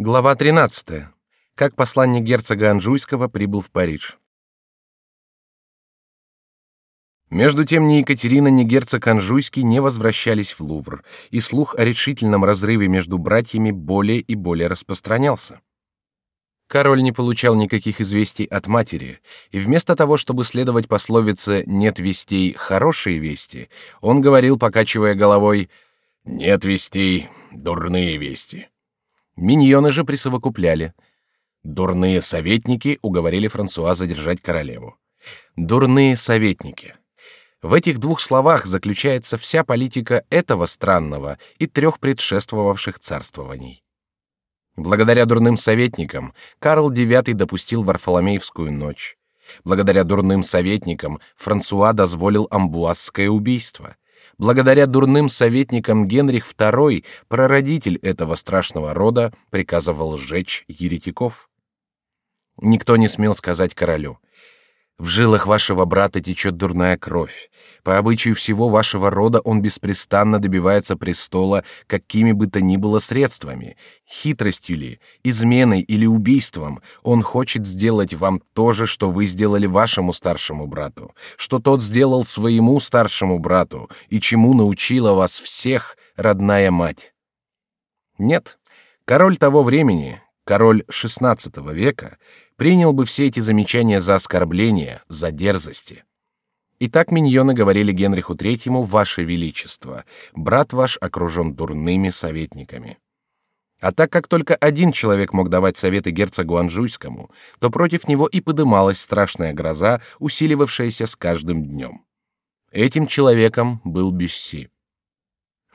Глава 13. Как посланник герцога Анжуйского прибыл в Париж. Между тем ни Екатерина, ни герцог Анжуйский не возвращались в Лувр, и слух о решительном разрыве между братьями более и более распространялся. Король не получал никаких известий от матери, и вместо того, чтобы следовать пословице «нет вестей, хорошие вести», он говорил, покачивая головой «нет вестей, дурные вести». Миньоны же присовокупляли. Дурные советники уговорили Франсуа задержать королеву. Дурные советники. В этих двух словах заключается вся политика этого странного и трех предшествовавших царствований. Благодаря дурным советникам Карл IX допустил Варфоломеевскую ночь. Благодаря дурным советникам Франсуа дозволил амбуазское убийство — Благодаря дурным советникам Генрих II, прародитель этого страшного рода, приказывал сжечь еретиков. Никто не смел сказать королю: в жилах вашего брата течет дурная кровь. По обычаю всего вашего рода он беспрестанно добивается престола какими бы то ни было средствами, хитростью ли, изменой или убийством. Он хочет сделать вам то же, что вы сделали вашему старшему брату, что тот сделал своему старшему брату и чему научила вас всех родная мать. Нет, король того времени, король XVI века, принял бы все эти замечания за оскорбления, за дерзости. Итак, миньоны говорили Генриху Третьему, «Ваше Величество, брат ваш окружен дурными советниками». А так как только один человек мог давать советы герцогу Анжуйскому, то против него и подымалась страшная гроза, усиливавшаяся с каждым днем. Этим человеком был Бюсси.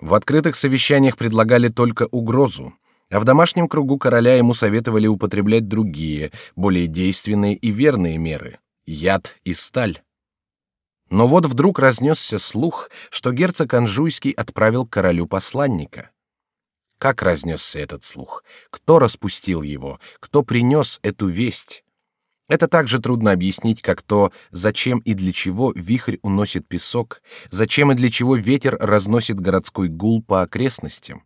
В открытых совещаниях предлагали только угрозу, а в домашнем кругу короля ему советовали употреблять другие, более действенные и верные меры — яд и сталь. Но вот вдруг разнесся слух, что герцог Анжуйский отправил королю посланника. Как разнесся этот слух? Кто распустил его? Кто принес эту весть? Это так же трудно объяснить, как то, зачем и для чего вихрь уносит песок, зачем и для чего ветер разносит городской гул по окрестностям.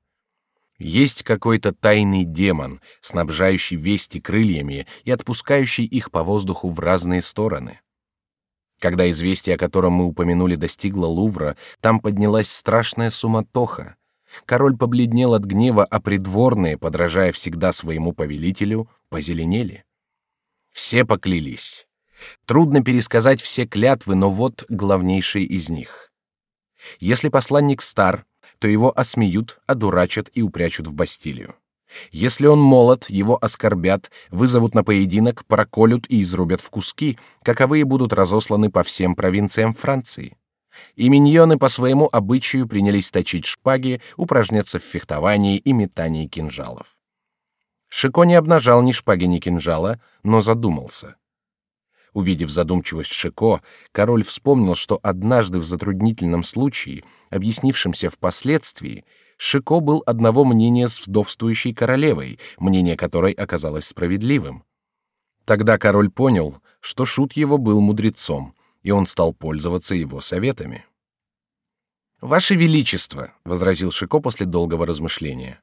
Есть какой-то тайный демон, снабжающий вести крыльями и отпускающий их по воздуху в разные стороны. Когда известие, о котором мы упомянули, достигло Лувра, там поднялась страшная суматоха. Король побледнел от гнева, а придворные, подражая всегда своему повелителю, позеленели. Все поклялись. Трудно пересказать все клятвы, но вот главнейшие из них. Если посланник стар, то его осмеют, одурачат и упрячут в Бастилию. Если он молод, его оскорбят, вызовут на поединок, проколют и изрубят в куски, каковые будут разосланы по всем провинциям Франции. И миньоны по своему обычаю принялись точить шпаги, упражняться в фехтовании и метании кинжалов. Шико не обнажал ни шпаги, ни кинжала, но задумался. Увидев задумчивость Шико, король вспомнил, что однажды в затруднительном случае, объяснившемся впоследствии, Шико был одного мнения с вдовствующей королевой, мнение которой оказалось справедливым. Тогда король понял, что шут его был мудрецом, и он стал пользоваться его советами. Ваше величество, возразил Шико после долгого размышления.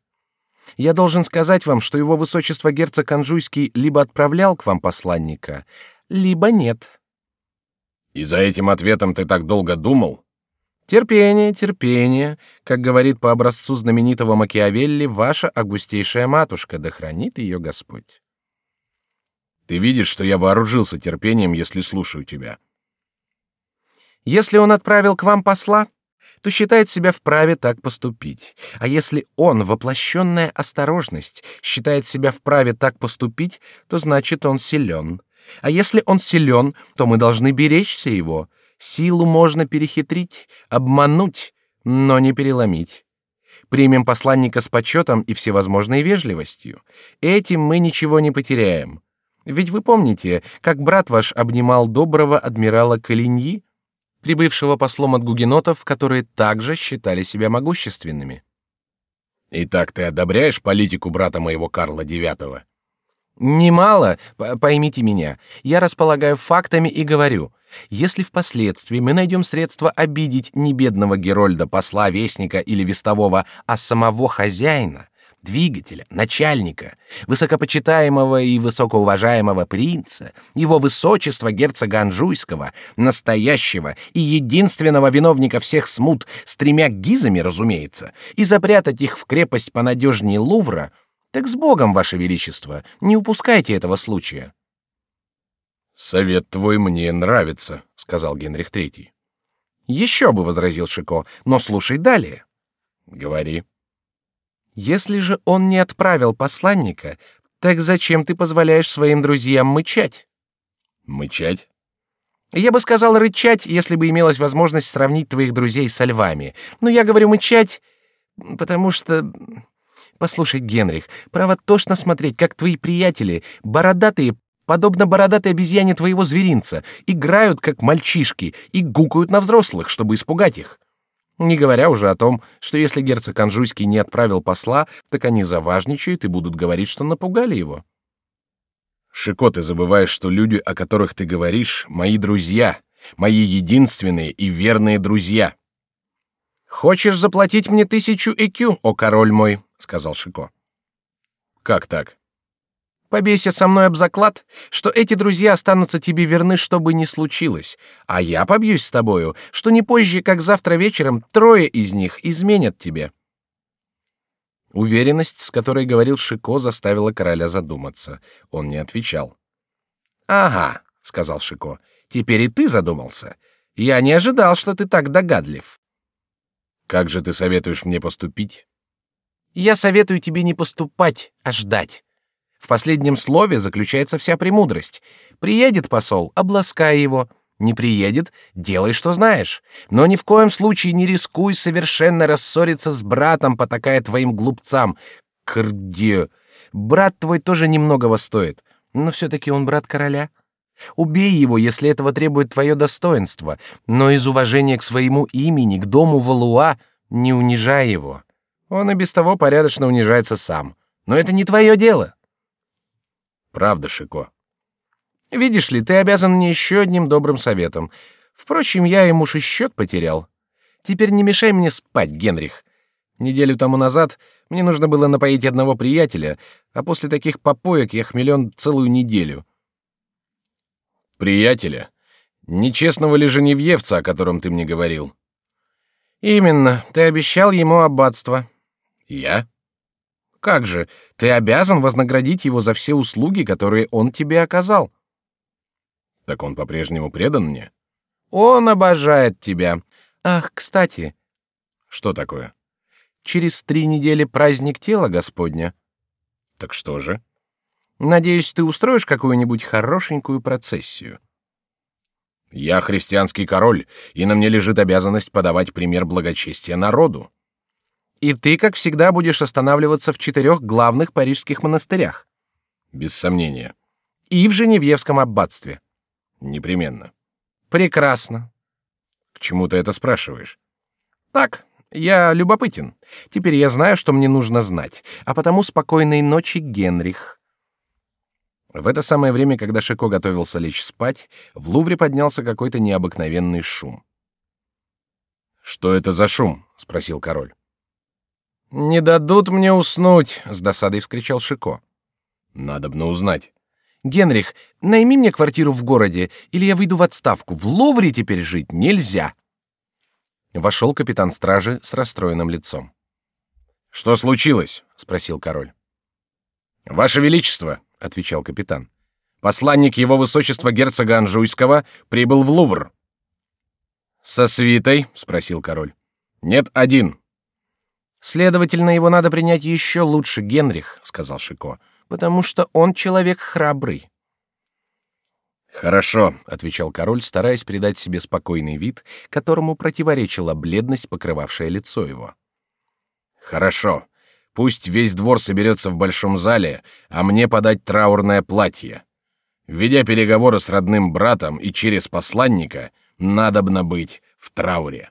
Я должен сказать вам, что его высочество герцог Анжуйский либо отправлял к вам посланника, либо нет. И за этим ответом ты так долго думал? Терпение, терпение, как говорит по образцу знаменитого Макиавелли, ваша августейшая матушка, да хранит ее Господь. Ты видишь, что я вооружился терпением, если слушаю тебя. Если он отправил к вам посла, то считает себя вправе так поступить. А если он, воплощенная осторожность, считает себя вправе так поступить, то значит он силен. А если он силен, то мы должны беречься его. Силу можно перехитрить, обмануть, но не переломить. Примем посланника с почетом и всевозможной вежливостью. Этим мы ничего не потеряем. Ведь вы помните, как брат ваш обнимал доброго адмирала Калиньи, прибывшего послом от гугенотов, которые также считали себя могущественными. Итак, ты одобряешь политику брата моего Карла IX? Немало, поймите меня. Я располагаю фактами и говорю, если впоследствии мы найдем средства обидеть не бедного Герольда, посла, вестника или вестового, а самого хозяина, двигателя, начальника, высокопочитаемого и высокоуважаемого принца, его высочества герцога Анжуйского, настоящего и единственного виновника всех смут с тремя гизами, разумеется, и запрятать их в крепость понадежнее Лувра, так с Богом, ваше величество, не упускайте этого случая. Совет твой мне нравится, сказал Генрих Третий. Еще бы, возразил Шико, но слушай далее. Говори. Если же он не отправил посланника, так зачем ты позволяешь своим друзьям мычать? Мычать? Я бы сказал рычать, если бы имелась возможность сравнить твоих друзей со львами. Но я говорю мычать, потому что... Послушай, Генрих, право тошно смотреть, как твои приятели, бородатые, подобно бородатой обезьяне твоего зверинца, играют как мальчишки и гукают на взрослых, чтобы испугать их. Не говоря уже о том, что если герцог Анжуйский не отправил посла, так они заважничают и будут говорить, что напугали его. Шико, ты забываешь, что люди, о которых ты говоришь, мои друзья, мои единственные и верные друзья. Хочешь заплатить мне тысячу ЭКЮ, о король мой, сказал Шико. Как так? Побейся со мной об заклад, что эти друзья останутся тебе верны, что бы ни случилось, а я побьюсь с тобою, что не позже, как завтра вечером, трое из них изменят тебе. Уверенность, с которой говорил Шико, заставила короля задуматься. Он не отвечал. Ага, сказал Шико. Теперь и ты задумался. Я не ожидал, что ты так догадлив. Как же ты советуешь мне поступить? Я советую тебе не поступать, а ждать. В последнем слове заключается вся премудрость. Приедет посол, обласкай его. Не приедет, делай, что знаешь. Но ни в коем случае не рискуй совершенно рассориться с братом, потакая твоим глупцам. Крдё. Брат твой тоже немногого стоит, но все-таки он брат короля. Убей его, если этого требует твое достоинство, но из уважения к своему имени, к дому Валуа, не унижай его. Он и без того порядочно унижается сам. Но это не твое дело. Правда, Шико. Видишь ли, ты обязан мне еще одним добрым советом. Впрочем, я ему и счет потерял. Теперь не мешай мне спать, Генрих. Неделю тому назад мне нужно было напоить одного приятеля, а после таких попоек я хмелен целую неделю. Приятеля? Нечестного ли женевьевца, о котором ты мне говорил? Именно. Ты обещал ему аббатство. Я? Как же, ты обязан вознаградить его за все услуги, которые он тебе оказал. Так он по-прежнему предан мне? Он обожает тебя. Ах, кстати. Что такое? Через три недели праздник тела Господня. Так что же? Надеюсь, ты устроишь какую-нибудь хорошенькую процессию. Я христианский король, и на мне лежит обязанность подавать пример благочестия народу. И ты, как всегда, будешь останавливаться в четырех главных парижских монастырях. Без сомнения. И в Женевьевском аббатстве. Непременно. Прекрасно. К чему ты это спрашиваешь? Так, я любопытен. Теперь я знаю, что мне нужно знать. А потому спокойной ночи, Генрих. В это самое время, когда Шико готовился лечь спать, в Лувре поднялся какой-то необыкновенный шум. Что это за шум? – спросил король. Не дадут мне уснуть, с досадой вскричал Шико. Надо бы узнать. Генрих, найми мне квартиру в городе, или я выйду в отставку. В Лувре теперь жить нельзя. Вошел капитан стражи с расстроенным лицом. Что случилось? спросил король. Ваше величество, отвечал капитан. Посланник его высочества герцога Анжуйского прибыл в Лувр. Со свитой? спросил король. Нет, один. Следовательно, его надо принять еще лучше, Генрих, сказал Шико, потому что он человек храбрый. Хорошо, отвечал король, стараясь придать себе спокойный вид, которому противоречила бледность, покрывавшая лицо его. Хорошо. Пусть весь двор соберется в большом зале, а мне подать траурное платье. Ведя переговоры с родным братом и через посланника, надобно быть в трауре.